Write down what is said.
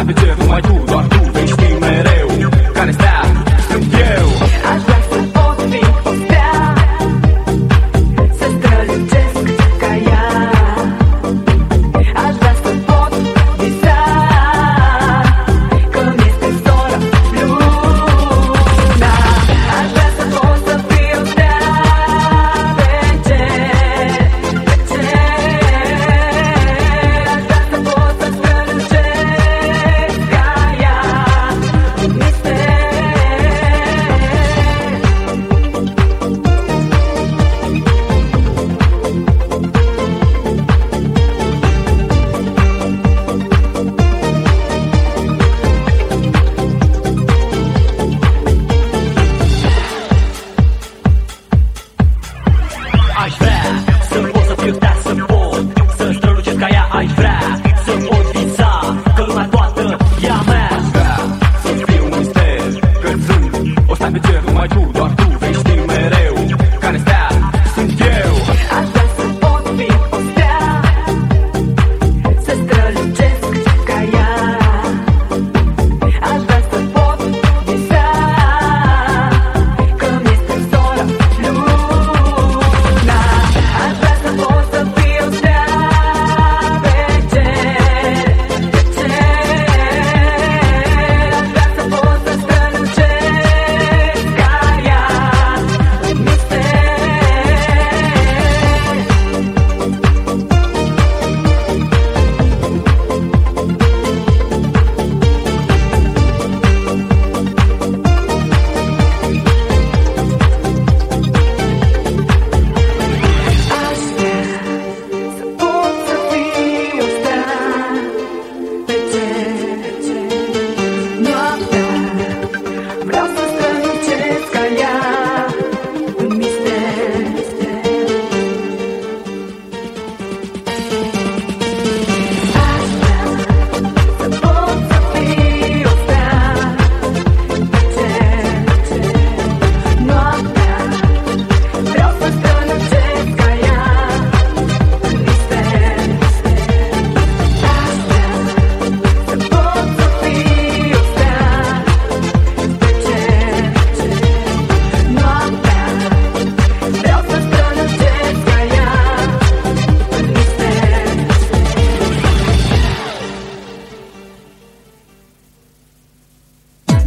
sabiteurs, moi tout dans le vrea. Să pot să fiu tare, să pot Să strălucesc ca ea ai vrea. Să pot visa că lumea toată e a mea. Aș vrea să fiu un stel Că sunt o stai pe cer, mai ciudă